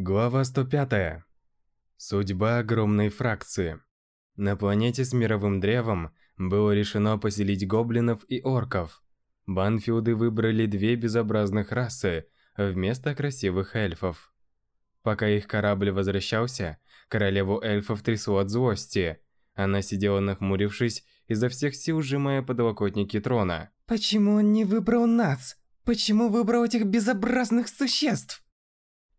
Глава 105. Судьба огромной фракции. На планете с мировым древом было решено поселить гоблинов и орков. Банфилды выбрали две безобразных расы вместо красивых эльфов. Пока их корабль возвращался, королеву эльфов трясло от злости. Она сидела нахмурившись, изо всех сил сжимая подлокотники трона. «Почему он не выбрал нас? Почему выбрал этих безобразных существ?»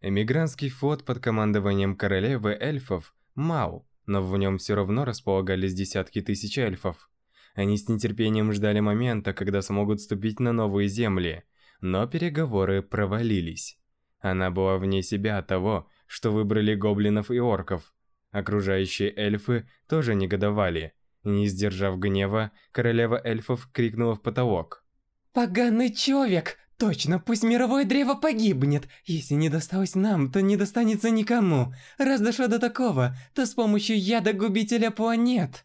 Эмигрантский флот под командованием королевы эльфов мал, но в нем все равно располагались десятки тысяч эльфов. Они с нетерпением ждали момента, когда смогут ступить на новые земли, но переговоры провалились. Она была вне себя от того, что выбрали гоблинов и орков. Окружающие эльфы тоже негодовали. Не сдержав гнева, королева эльфов крикнула в потолок. «Поганый человек! Точно, пусть мировое древо погибнет. Если не досталось нам, то не достанется никому. Раз дошло до такого, то с помощью яда губителя планет.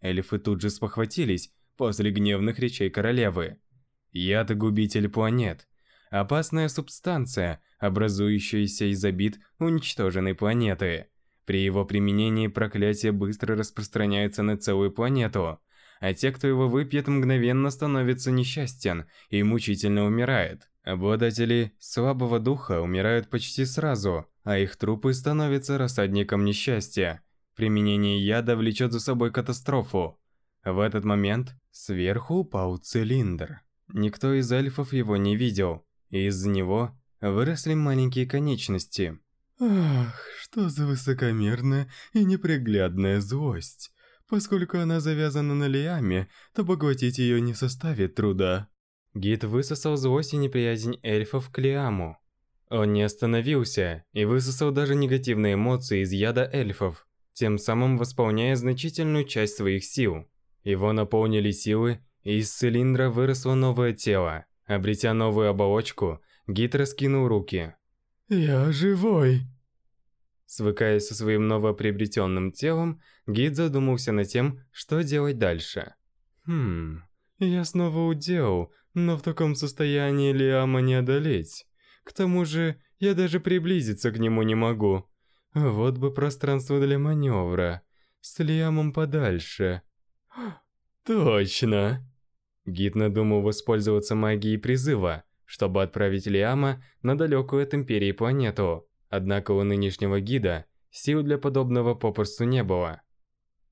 Эльфы тут же спохватились после гневных речей королевы. Яд губитель планет. Опасная субстанция, образующаяся из обид уничтоженной планеты. При его применении проклятие быстро распространяется на целую планету а те, кто его выпьет, мгновенно становится несчастен и мучительно умирает. Обладатели слабого духа умирают почти сразу, а их трупы становятся рассадником несчастья. Применение яда влечет за собой катастрофу. В этот момент сверху упал цилиндр. Никто из эльфов его не видел, и из него выросли маленькие конечности. Ах, что за высокомерная и неприглядная злость. Поскольку она завязана на лиаме, то поглотить ее не составит труда. Гид высосал злость и неприязнь эльфов к лиаму. Он не остановился и высосал даже негативные эмоции из яда эльфов, тем самым восполняя значительную часть своих сил. Его наполнили силы, и из цилиндра выросло новое тело. Обретя новую оболочку, гид раскинул руки. «Я живой!» Свыкаясь со своим новоприобретенным телом, гид задумался над тем, что делать дальше. Хм, я снова удел, но в таком состоянии Лиама не одолеть. К тому же, я даже приблизиться к нему не могу. Вот бы пространство для маневра. С Лиамом подальше. Точно! Гид надумал воспользоваться магией призыва, чтобы отправить Лиама на далекую от Империи планету. Однако у нынешнего гида сил для подобного попросту не было.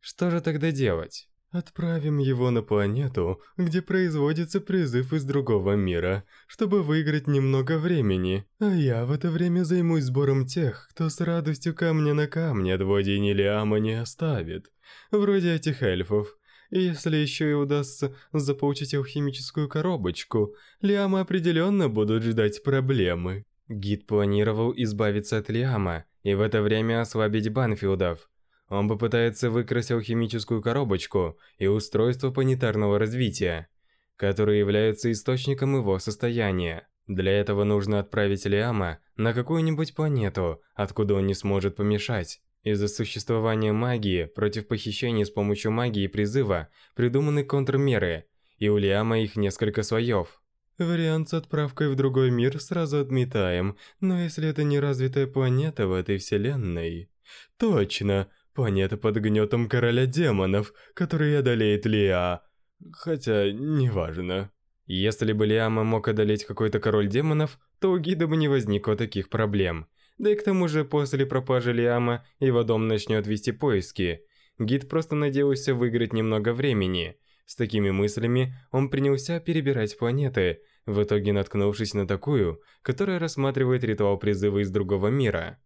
Что же тогда делать? Отправим его на планету, где производится призыв из другого мира, чтобы выиграть немного времени. А я в это время займусь сбором тех, кто с радостью камня на камне от владения Лиама не оставит. Вроде этих эльфов. И если еще и удастся заполучить алхимическую коробочку, Лиама определенно будут ждать проблемы. Гид планировал избавиться от Лиама и в это время ослабить Банфилдов. Он попытается выкрасть алхимическую коробочку и устройство планетарного развития, которые являются источником его состояния. Для этого нужно отправить Лиама на какую-нибудь планету, откуда он не сможет помешать. Из-за существования магии против похищения с помощью магии призыва придуманы контрмеры, и у Лиама их несколько слоев. Вариант с отправкой в другой мир сразу отметаем, но если это не развитая планета в этой вселенной... Точно, планета под гнетом короля демонов, который одолеет Лиа. Хотя, неважно. Если бы Лиама мог одолеть какой-то король демонов, то у гида бы не возникло таких проблем. Да и к тому же после пропажи Лиама его дом начнет вести поиски. Гид просто надеялся выиграть немного времени. С такими мыслями он принялся перебирать планеты, в итоге наткнувшись на такую, которая рассматривает ритуал призыва из другого мира.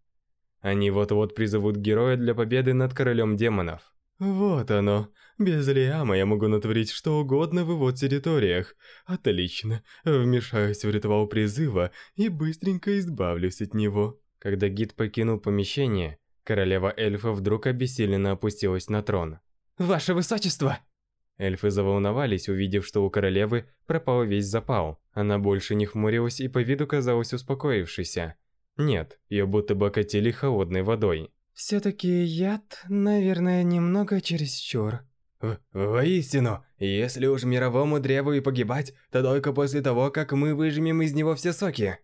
Они вот-вот призовут героя для победы над королем демонов. Вот оно. Без Лиама я могу натворить что угодно в его территориях. Отлично. Вмешаюсь в ритуал призыва и быстренько избавлюсь от него. Когда гид покинул помещение, королева эльфа вдруг обессиленно опустилась на трон. «Ваше высочество!» Эльфы заволновались, увидев, что у королевы пропал весь запал. Она больше не хмурилась и по виду казалась успокоившейся. Нет, ее будто бы окатили холодной водой. «Все-таки яд, наверное, немного чересчур». В «Воистину, если уж мировому древу и погибать, то только после того, как мы выжмем из него все соки».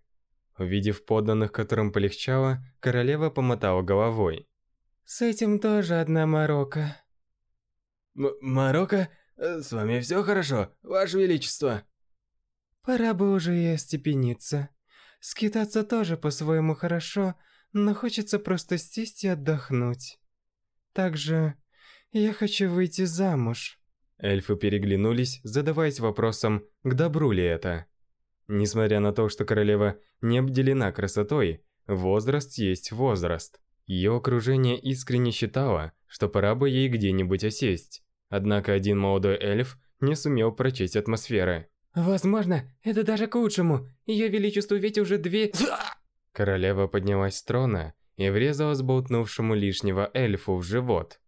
Увидев подданных, которым полегчало, королева помотала головой. С этим тоже одна морока. М Марокко? Э, с вами все хорошо, Ваше Величество? Пора бы уже и остепениться. Скитаться тоже по-своему хорошо, но хочется просто сесть и отдохнуть. Также я хочу выйти замуж. Эльфы переглянулись, задаваясь вопросом, к добру ли это. Несмотря на то, что королева не обделена красотой, возраст есть возраст. Ее окружение искренне считало, что пора бы ей где-нибудь осесть. Однако один молодой эльф не сумел прочесть атмосферы. Возможно, это даже к лучшему. Ее величеству ведь уже две... Королева поднялась с трона и врезалась болтнувшему лишнего эльфу в живот.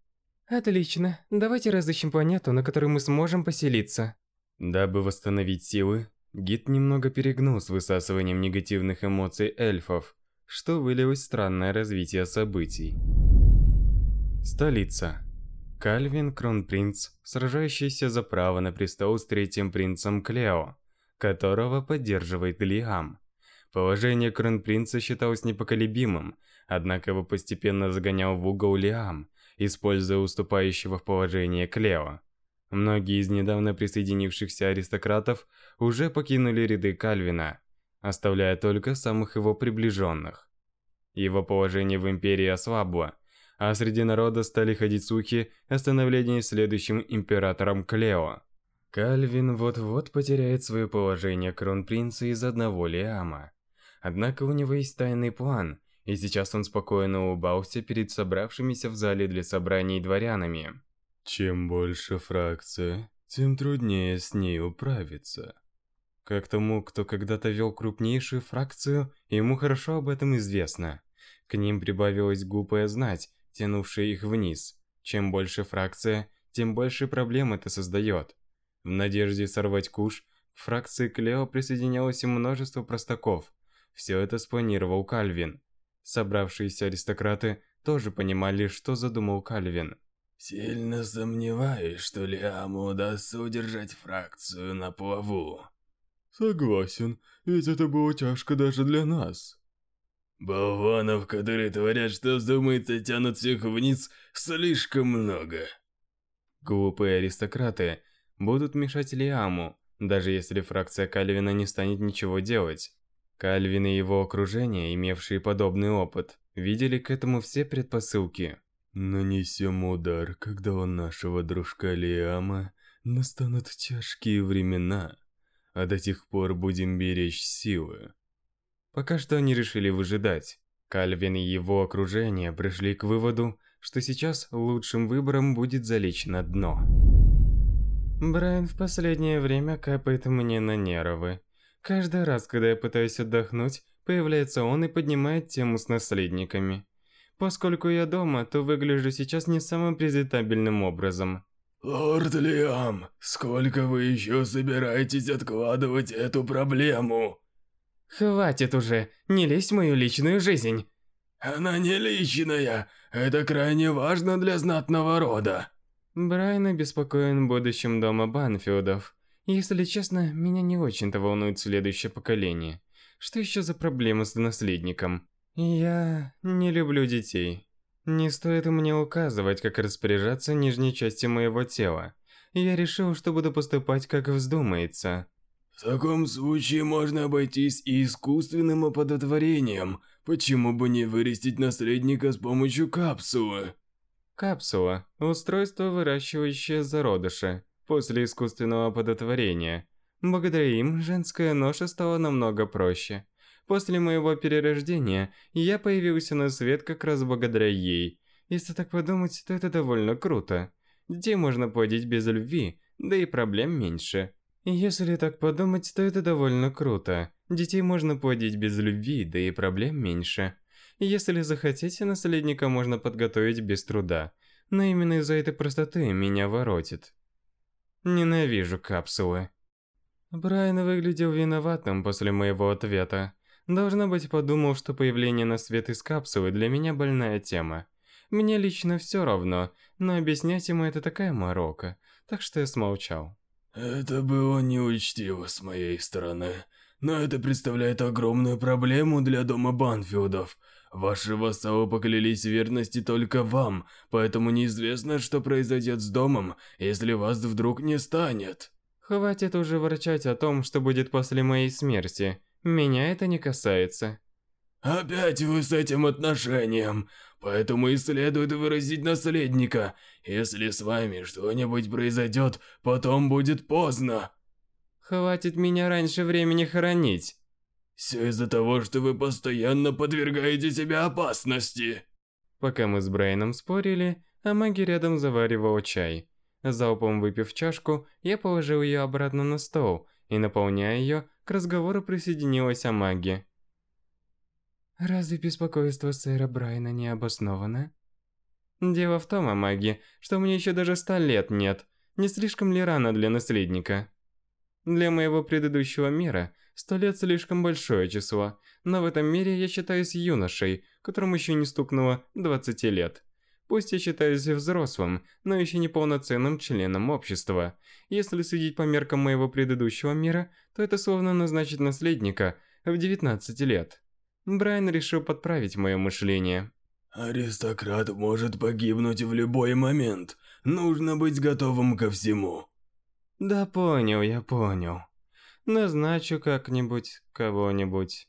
Отлично. Давайте разыщем планету, на которой мы сможем поселиться. Дабы восстановить силы, гид немного перегнул с высасыванием негативных эмоций эльфов, что вылилось в странное развитие событий. Столица. Кальвин Кронпринц, сражающийся за право на престол с третьим принцем Клео, которого поддерживает Лиам. Положение Кронпринца считалось непоколебимым, однако его постепенно загонял в угол Лиам, используя уступающего в положение Клео. Многие из недавно присоединившихся аристократов уже покинули ряды Кальвина, оставляя только самых его приближенных. Его положение в Империи ослабло, а среди народа стали ходить слухи о становлении следующим императором Клео. Кальвин вот-вот потеряет свое положение кронпринца из одного Лиама. Однако у него есть тайный план, и сейчас он спокойно улыбался перед собравшимися в зале для собраний дворянами. Чем больше фракция, тем труднее с ней управиться. Как тому, кто когда-то вел крупнейшую фракцию, ему хорошо об этом известно. К ним прибавилась глупая знать, тянувшая их вниз. Чем больше фракция, тем больше проблем это создает. В надежде сорвать куш, к фракции Клео присоединялось и множество простаков. Все это спланировал Кальвин. Собравшиеся аристократы тоже понимали, что задумал Кальвин. Сильно сомневаюсь, что Лиаму удастся удержать фракцию на плаву. Согласен, ведь это было тяжко даже для нас. Болванов, которые творят, что вздумается, тянут всех вниз, слишком много. Глупые аристократы будут мешать Лиаму, даже если фракция Кальвина не станет ничего делать. Кальвин и его окружение, имевшие подобный опыт, видели к этому все предпосылки. Нанесем удар, когда у нашего дружка Лиама настанут тяжкие времена, а до тех пор будем беречь силы. Пока что они решили выжидать. Кальвин и его окружение пришли к выводу, что сейчас лучшим выбором будет залечь на дно. Брайан в последнее время капает мне на нервы. Каждый раз, когда я пытаюсь отдохнуть, появляется он и поднимает тему с наследниками. Поскольку я дома, то выгляжу сейчас не самым презентабельным образом. Лорд Лиам, сколько вы еще собираетесь откладывать эту проблему? Хватит уже, не лезь в мою личную жизнь. Она не личная, это крайне важно для знатного рода. Брайан обеспокоен будущим дома Банфилдов. Если честно, меня не очень-то волнует следующее поколение. Что еще за проблема с наследником? Я не люблю детей. Не стоит мне указывать, как распоряжаться нижней частью моего тела. Я решил, что буду поступать, как вздумается. В таком случае можно обойтись и искусственным оплодотворением. Почему бы не вырастить наследника с помощью капсулы? Капсула – устройство, выращивающее зародыши после искусственного оплодотворения. Благодаря им женская ноша стала намного проще. После моего перерождения я появился на свет как раз благодаря ей. Если так подумать, то это довольно круто. Детей можно плодить без любви, да и проблем меньше. Если так подумать, то это довольно круто. Детей можно плодить без любви, да и проблем меньше. Если захотите, наследника можно подготовить без труда. Но именно из-за этой простоты меня воротит. Ненавижу капсулы. Брайан выглядел виноватым после моего ответа. Должно быть, подумал, что появление на свет из капсулы для меня больная тема. Мне лично все равно, но объяснять ему это такая морока, так что я смолчал. Это было неучтиво с моей стороны. но это представляет огромную проблему для дома Банфилдов. Ваши вассалы поклялись верности только вам, поэтому неизвестно, что произойдет с домом, если вас вдруг не станет. Хватит уже ворчать о том, что будет после моей смерти. Меня это не касается. Опять вы с этим отношением. Поэтому и следует выразить наследника. Если с вами что-нибудь произойдет, потом будет поздно. Хватит меня раньше времени хоронить. Все из-за того, что вы постоянно подвергаете себя опасности. Пока мы с Брайаном спорили, а маги рядом заваривал чай. Залпом выпив чашку, я положил ее обратно на стол, и наполняя ее, к разговору присоединилась Амаги. Разве беспокойство сэра Брайана не обосновано? Дело в том, Амаги, что мне еще даже ста лет нет. Не слишком ли рано для наследника? Для моего предыдущего мира сто лет слишком большое число, но в этом мире я считаюсь юношей, которому еще не стукнуло 20 лет. Пусть я считаюсь взрослым, но еще не полноценным членом общества. Если судить по меркам моего предыдущего мира, то это словно назначить наследника в 19 лет. Брайан решил подправить мое мышление. Аристократ может погибнуть в любой момент. Нужно быть готовым ко всему. Да понял, я понял. Назначу как-нибудь кого-нибудь.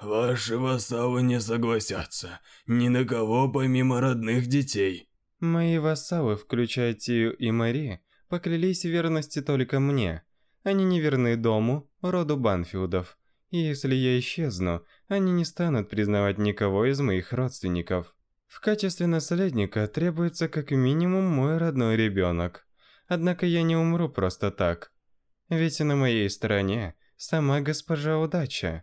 Ваши вассалы не согласятся. Ни на кого помимо родных детей. Мои вассалы, включая Тию и Мари, поклялись верности только мне. Они не верны дому, роду Банфилдов. И если я исчезну, они не станут признавать никого из моих родственников. В качестве наследника требуется как минимум мой родной ребенок. Однако я не умру просто так. Ведь на моей стороне сама госпожа удача.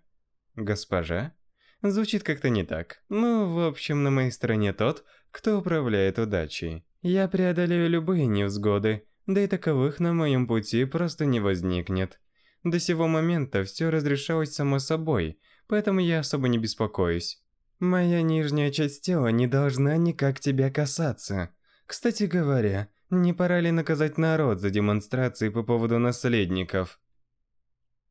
Госпожа? Звучит как-то не так. Ну, в общем, на моей стороне тот, кто управляет удачей. Я преодолею любые невзгоды, да и таковых на моем пути просто не возникнет. До сего момента все разрешалось само собой, поэтому я особо не беспокоюсь. Моя нижняя часть тела не должна никак тебя касаться. Кстати говоря, не пора ли наказать народ за демонстрации по поводу наследников?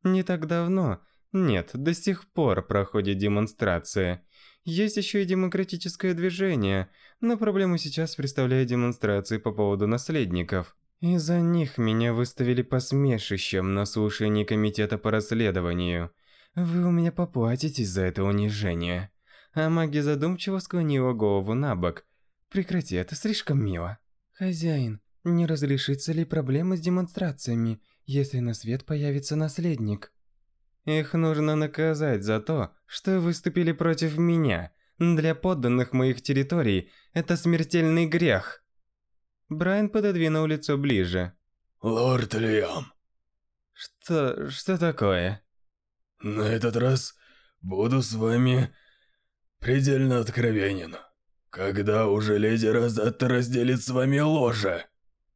Не так давно, нет, до сих пор проходит демонстрация. Есть еще и демократическое движение, но проблему сейчас представляет демонстрации по поводу наследников. Из-за них меня выставили посмешищем на слушании комитета по расследованию. Вы у меня поплатитесь за это унижение. А маги задумчиво склонила голову на бок. Прекрати, это слишком мило. Хозяин, не разрешится ли проблема с демонстрациями, если на свет появится наследник? Их нужно наказать за то, что выступили против меня. Для подданных моих территорий это смертельный грех. Брайан пододвинул лицо ближе. Лорд Лиам. Что... что такое? На этот раз буду с вами предельно откровенен. Когда уже леди Розетта разделит с вами ложе?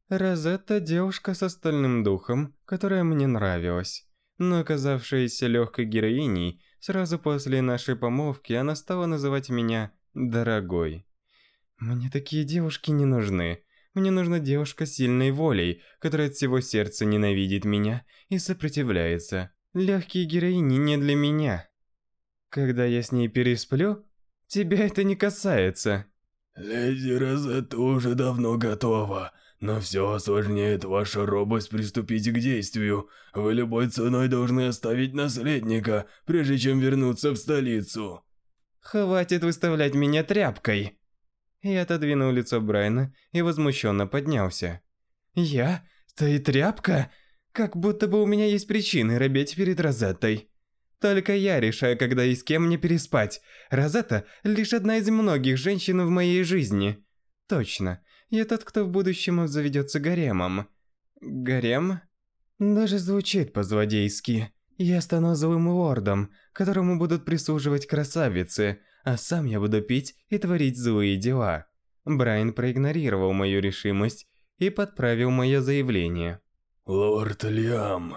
Розетта девушка с остальным духом, которая мне нравилась. Но оказавшаяся легкой героиней, сразу после нашей помолвки она стала называть меня «дорогой». Мне такие девушки не нужны. Мне нужна девушка с сильной волей, которая от всего сердца ненавидит меня и сопротивляется. Легкие героини не для меня. Когда я с ней пересплю, Тебя это не касается. Леди Розетта уже давно готова, но все осложняет ваша робость приступить к действию. Вы любой ценой должны оставить наследника, прежде чем вернуться в столицу. Хватит выставлять меня тряпкой. Я отодвинул лицо Брайана и возмущенно поднялся. Я? Ты тряпка? Как будто бы у меня есть причины робеть перед Розеттой. Только я решаю, когда и с кем мне переспать. Розетта – лишь одна из многих женщин в моей жизни. Точно, я тот, кто в будущем заведется гаремом. Гарем? Даже звучит по-злодейски. Я стану злым лордом, которому будут прислуживать красавицы, а сам я буду пить и творить злые дела. Брайан проигнорировал мою решимость и подправил мое заявление. Лорд Лиам,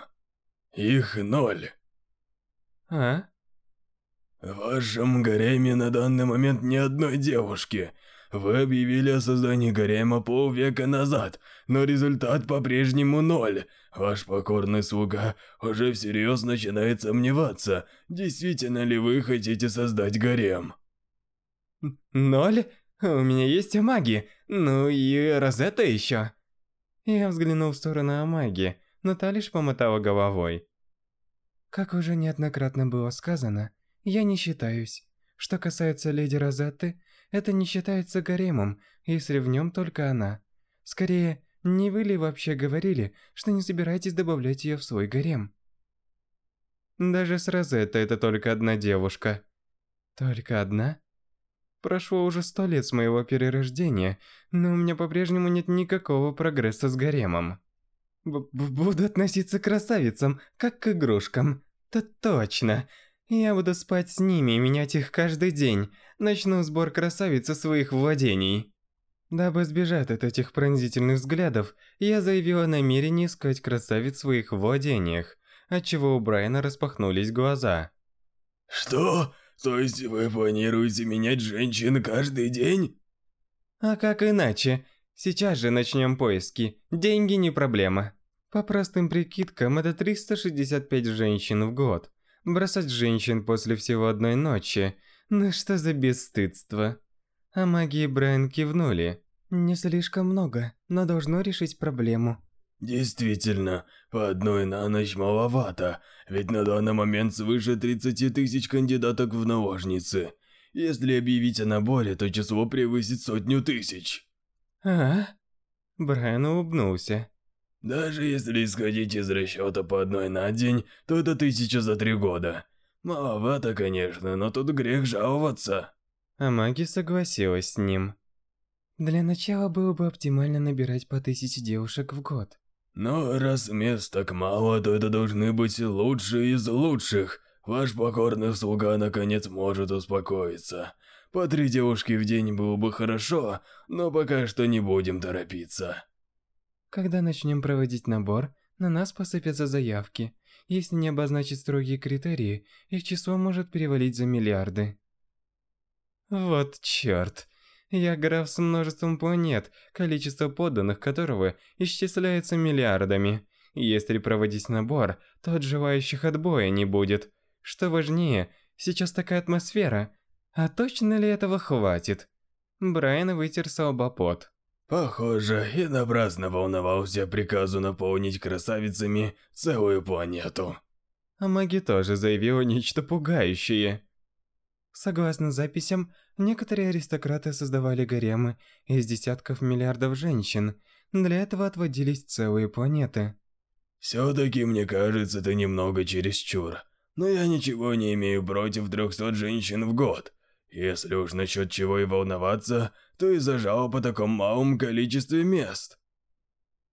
их ноль. А? В вашем гареме на данный момент ни одной девушки. Вы объявили о создании гарема полвека назад, но результат по-прежнему ноль. Ваш покорный слуга уже всерьез начинает сомневаться, действительно ли вы хотите создать гарем. Ноль? У меня есть маги, ну и Розетта еще. Я взглянул в сторону Амаги, но та лишь помотала головой. Как уже неоднократно было сказано, я не считаюсь. Что касается леди Розетты, это не считается гаремом, если в нем только она. Скорее, не вы ли вообще говорили, что не собираетесь добавлять ее в свой гарем? Даже с Розеттой это только одна девушка. Только одна? Прошло уже сто лет с моего перерождения, но у меня по-прежнему нет никакого прогресса с гаремом. Б буду относиться к красавицам, как к игрушкам. То точно. Я буду спать с ними и менять их каждый день. Начну сбор красавиц своих владений. Дабы избежать от этих пронзительных взглядов, я заявила намерение искать красавиц в своих владениях, отчего у Брайана распахнулись глаза. Что? То есть вы планируете менять женщин каждый день? А как иначе? Сейчас же начнем поиски. Деньги не проблема. По простым прикидкам, это 365 женщин в год. Бросать женщин после всего одной ночи. Ну что за бесстыдство? А маги и Брайан кивнули. Не слишком много, но должно решить проблему. Действительно, по одной на ночь маловато, ведь на данный момент свыше 30 тысяч кандидаток в наложницы. Если объявить о наборе, то число превысит сотню тысяч. А? Брайан улыбнулся. Даже если исходить из расчета по одной на день, то это тысяча за три года. Маловато, конечно, но тут грех жаловаться. А маги согласилась с ним. Для начала было бы оптимально набирать по тысяче девушек в год. Но раз мест так мало, то это должны быть лучшие из лучших. Ваш покорный слуга наконец может успокоиться. По три девушки в день было бы хорошо, но пока что не будем торопиться. Когда начнем проводить набор, на нас посыпятся заявки. Если не обозначить строгие критерии, их число может перевалить за миллиарды. Вот чёрт. Я граф с множеством планет, количество подданных которого исчисляется миллиардами. Если проводить набор, то от желающих отбоя не будет. Что важнее, сейчас такая атмосфера. А точно ли этого хватит? Брайан вытер с пот. Похоже, я напрасно волновался приказу наполнить красавицами целую планету. А маги тоже заявила нечто пугающее. Согласно записям, некоторые аристократы создавали гаремы из десятков миллиардов женщин. Для этого отводились целые планеты. Все-таки мне кажется, это немного чересчур. Но я ничего не имею против 300 женщин в год. Если уж насчет чего и волноваться, то из-за жалоб по такому малом количестве мест.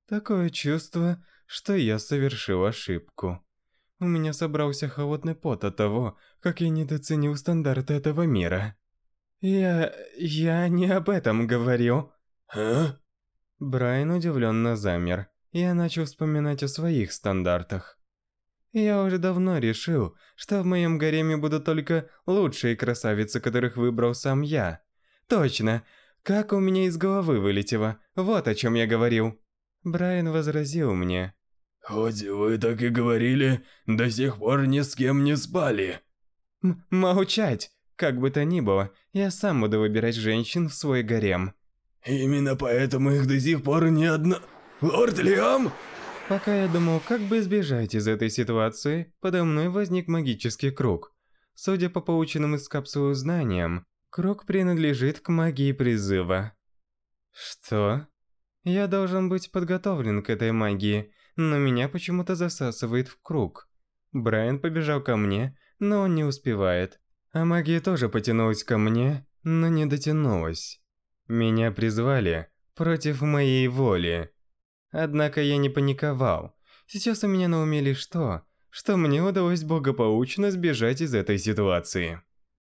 Такое чувство, что я совершил ошибку. У меня собрался холодный пот от того, как я недооценил стандарты этого мира. Я... я не об этом говорю. А? Брайан удивленно замер. Я начал вспоминать о своих стандартах. Я уже давно решил, что в моем гареме будут только лучшие красавицы, которых выбрал сам я. Точно, как у меня из головы вылетело, вот о чем я говорил. Брайан возразил мне. Хоть вы так и говорили, до сих пор ни с кем не спали. М молчать! Как бы то ни было, я сам буду выбирать женщин в свой гарем. Именно поэтому их до сих пор ни одна... Лорд Лиам? Пока я думал, как бы избежать из этой ситуации, подо мной возник магический круг. Судя по полученным из капсулы знаниям, круг принадлежит к магии призыва. Что? Я должен быть подготовлен к этой магии, но меня почему-то засасывает в круг. Брайан побежал ко мне, но он не успевает. А магия тоже потянулась ко мне, но не дотянулась. Меня призвали против моей воли. Однако я не паниковал. Сейчас у меня на уме лишь то, что мне удалось благополучно сбежать из этой ситуации.